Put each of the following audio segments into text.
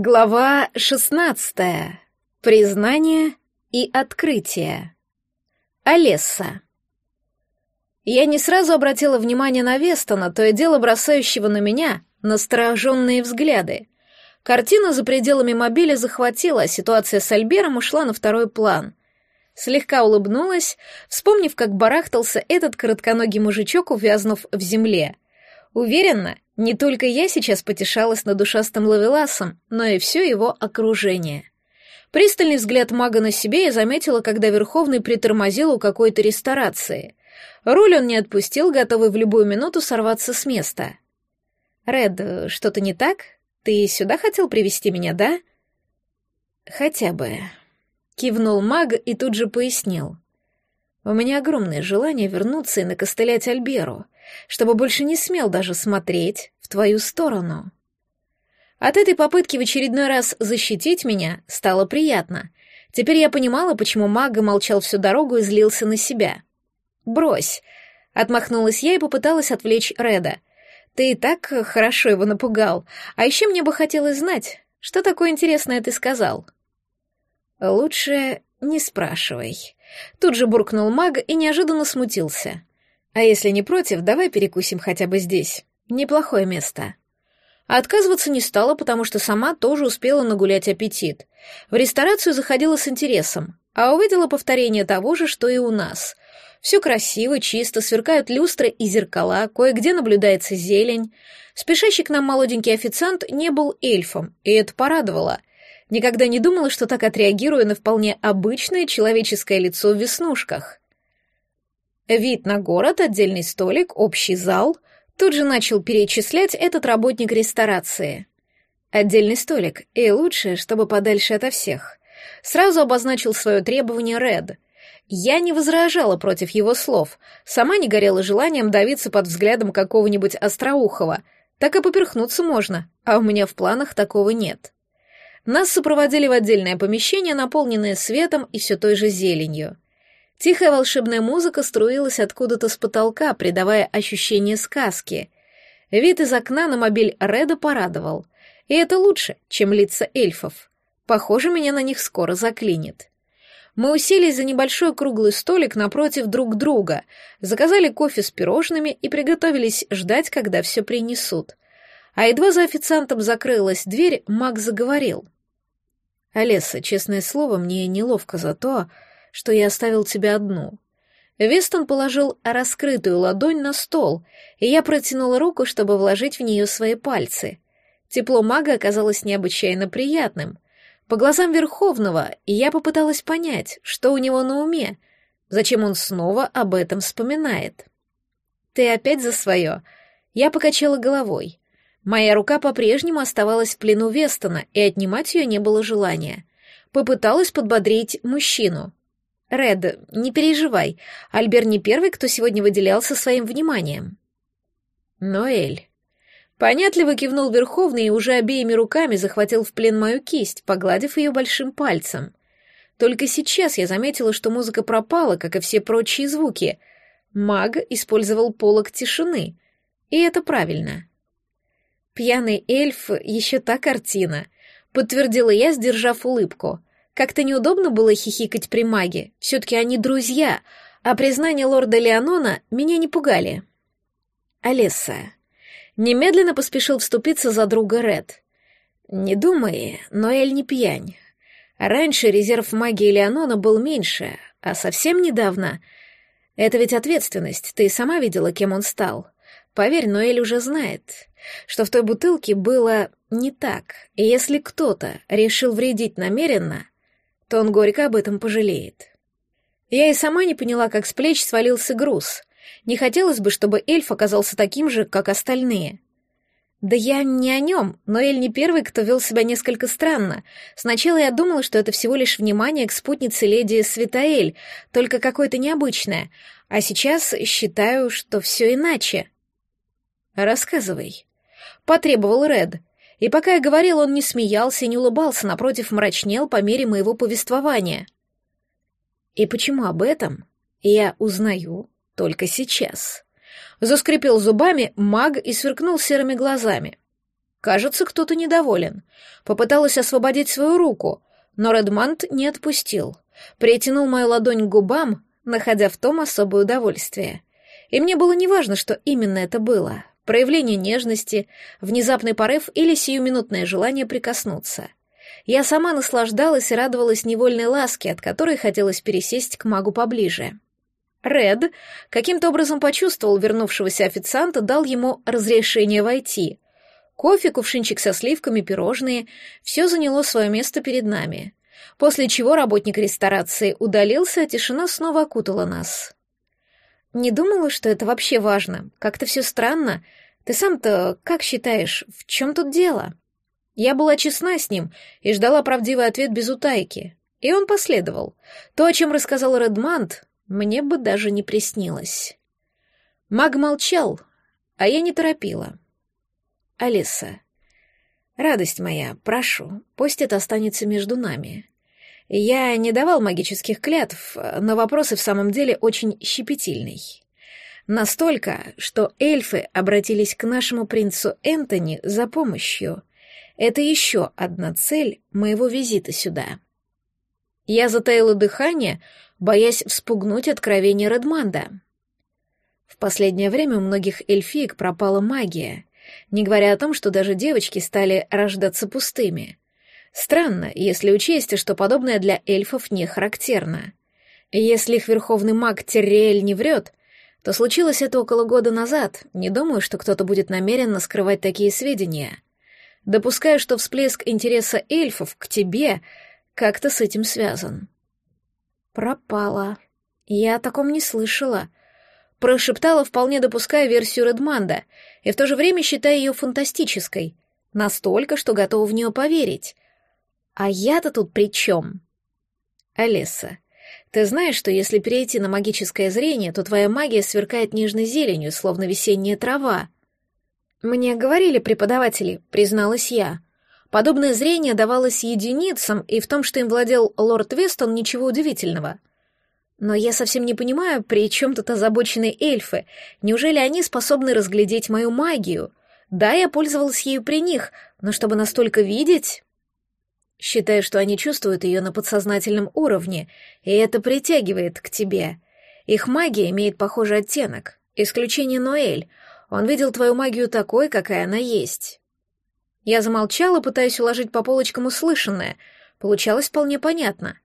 Глава шестнадцатая. Признание и открытие. Олесса. Я не сразу обратила внимание на Вестона, то и дело бросающего на меня настороженные взгляды. Картина за пределами мобиля захватила, а ситуация с Альбером ушла на второй план. Слегка улыбнулась, вспомнив, как барахтался этот коротконогий мужичок, увязнув в земле. Уверена, не только я сейчас потешалась над ушастым лавеласом, но и все его окружение. Пристальный взгляд мага на себе я заметила, когда Верховный притормозил у какой-то ресторации. Руль он не отпустил, готовый в любую минуту сорваться с места. «Ред, что-то не так? Ты сюда хотел привести меня, да?» «Хотя бы», — кивнул маг и тут же пояснил. «У меня огромное желание вернуться и накостылять Альберу, чтобы больше не смел даже смотреть в твою сторону. От этой попытки в очередной раз защитить меня стало приятно. Теперь я понимала, почему мага молчал всю дорогу и злился на себя. «Брось!» — отмахнулась я и попыталась отвлечь Реда. «Ты и так хорошо его напугал. А еще мне бы хотелось знать, что такое интересное ты сказал?» «Лучше не спрашивай». Тут же буркнул маг и неожиданно смутился. А если не против, давай перекусим хотя бы здесь. Неплохое место. отказываться не стала, потому что сама тоже успела нагулять аппетит. В ресторацию заходила с интересом, а увидела повторение того же, что и у нас. Все красиво, чисто, сверкают люстры и зеркала, кое-где наблюдается зелень. Спешащий к нам молоденький официант не был эльфом, и это порадовало. Никогда не думала, что так отреагирую на вполне обычное человеческое лицо в веснушках. Вид на город, отдельный столик, общий зал. Тут же начал перечислять этот работник ресторации. Отдельный столик, и лучше, чтобы подальше ото всех. Сразу обозначил свое требование Ред. Я не возражала против его слов, сама не горела желанием давиться под взглядом какого-нибудь остроухого. Так и поперхнуться можно, а у меня в планах такого нет. Нас сопроводили в отдельное помещение, наполненное светом и все той же зеленью. Тихая волшебная музыка струилась откуда-то с потолка, придавая ощущение сказки. Вид из окна на мобиль Реда порадовал. И это лучше, чем лица эльфов. Похоже, меня на них скоро заклинит. Мы уселись за небольшой круглый столик напротив друг друга, заказали кофе с пирожными и приготовились ждать, когда все принесут. А едва за официантом закрылась дверь, маг заговорил. «Олеса, честное слово, мне неловко за то, что я оставил тебя одну». Вестон положил раскрытую ладонь на стол, и я протянула руку, чтобы вложить в нее свои пальцы. Тепло мага оказалось необычайно приятным. По глазам Верховного я попыталась понять, что у него на уме, зачем он снова об этом вспоминает. «Ты опять за свое?» Я покачала головой. Моя рука по-прежнему оставалась в плену Вестона, и отнимать ее не было желания. Попыталась подбодрить мужчину. Ред, не переживай, Альбер не первый, кто сегодня выделялся своим вниманием. Ноэль. Понятливо кивнул Верховный и уже обеими руками захватил в плен мою кисть, погладив ее большим пальцем. Только сейчас я заметила, что музыка пропала, как и все прочие звуки. Маг использовал полог тишины, и это правильно. Пьяный эльф — еще та картина, подтвердила я, сдержав улыбку — как-то неудобно было хихикать при маге, все-таки они друзья, а признания лорда Леонона меня не пугали. Олеса. Немедленно поспешил вступиться за друга Ред. Не думай, но Эль не пьянь. Раньше резерв магии Леонона был меньше, а совсем недавно... Это ведь ответственность, ты сама видела, кем он стал. Поверь, Ноэль уже знает, что в той бутылке было не так, и если кто-то решил вредить намеренно, то он горько об этом пожалеет. Я и сама не поняла, как с плеч свалился груз. Не хотелось бы, чтобы эльф оказался таким же, как остальные. Да я не о нем, но Эль не первый, кто вел себя несколько странно. Сначала я думала, что это всего лишь внимание к спутнице леди Светаэль, только какое-то необычное, а сейчас считаю, что все иначе. «Рассказывай», — потребовал Ред, и пока я говорил, он не смеялся и не улыбался, напротив, мрачнел по мере моего повествования. И почему об этом я узнаю только сейчас? Заскрипел зубами маг и сверкнул серыми глазами. Кажется, кто-то недоволен. Попыталась освободить свою руку, но Редмант не отпустил. Притянул мою ладонь к губам, находя в том особое удовольствие. И мне было неважно, что именно это было. Проявление нежности, внезапный порыв или сиюминутное желание прикоснуться. Я сама наслаждалась и радовалась невольной ласке, от которой хотелось пересесть к магу поближе. Ред каким-то образом почувствовал вернувшегося официанта, дал ему разрешение войти. Кофе, кувшинчик со сливками, пирожные — все заняло свое место перед нами. После чего работник ресторации удалился, а тишина снова окутала нас. Не думала, что это вообще важно. Как-то все странно. Ты сам-то как считаешь, в чем тут дело? Я была честна с ним и ждала правдивый ответ без утайки. И он последовал. То, о чем рассказал Редмант, мне бы даже не приснилось. Маг молчал, а я не торопила. «Алиса, радость моя, прошу, пусть это останется между нами. Я не давал магических клятв, но вопрос и в самом деле очень щепетильный. Настолько, что эльфы обратились к нашему принцу Энтони за помощью. Это еще одна цель моего визита сюда». Я затаила дыхание, боясь вспугнуть откровение Редманда. В последнее время у многих эльфиек пропала магия, не говоря о том, что даже девочки стали рождаться пустыми. Странно, если учесть, что подобное для эльфов не характерно. Если их верховный маг Терриэль не врет, то случилось это около года назад. Не думаю, что кто-то будет намеренно скрывать такие сведения. Допускаю, что всплеск интереса эльфов к тебе как-то с этим связан. Пропала. Я о таком не слышала. Прошептала, вполне допуская версию Редманда, и в то же время считая ее фантастической. Настолько, что готова в нее поверить. А я-то тут при чем? Алиса, ты знаешь, что если перейти на магическое зрение, то твоя магия сверкает нежной зеленью, словно весенняя трава. Мне говорили преподаватели, призналась я. Подобное зрение давалось единицам, и в том, что им владел лорд Вестон, ничего удивительного. Но я совсем не понимаю, при чем тут озабоченные эльфы. Неужели они способны разглядеть мою магию? Да, я пользовалась ею при них, но чтобы настолько видеть... Считаю, что они чувствуют ее на подсознательном уровне, и это притягивает к тебе. Их магия имеет похожий оттенок. Исключение Ноэль. Он видел твою магию такой, какая она есть. Я замолчала, пытаясь уложить по полочкам услышанное. Получалось вполне понятно.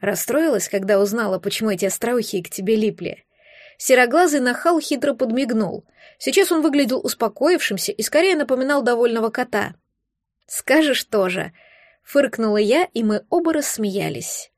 Расстроилась, когда узнала, почему эти остроухие к тебе липли. Сероглазый нахал хитро подмигнул. Сейчас он выглядел успокоившимся и скорее напоминал довольного кота. «Скажешь тоже», — фыркнула я, и мы оба рассмеялись.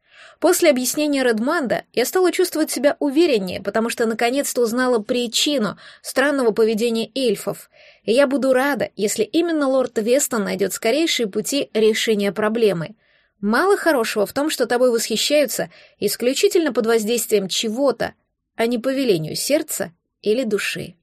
После объяснения Редманда я стала чувствовать себя увереннее, потому что наконец-то узнала причину странного поведения эльфов, и я буду рада, если именно лорд Вестон найдет скорейшие пути решения проблемы. Мало хорошего в том, что тобой восхищаются исключительно под воздействием чего-то, а не по велению сердца или души.